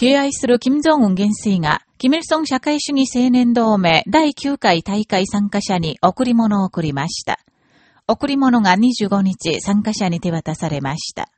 敬愛する金正恩元帥が、キミルソン社会主義青年同盟第9回大会参加者に贈り物を贈りました。贈り物が25日参加者に手渡されました。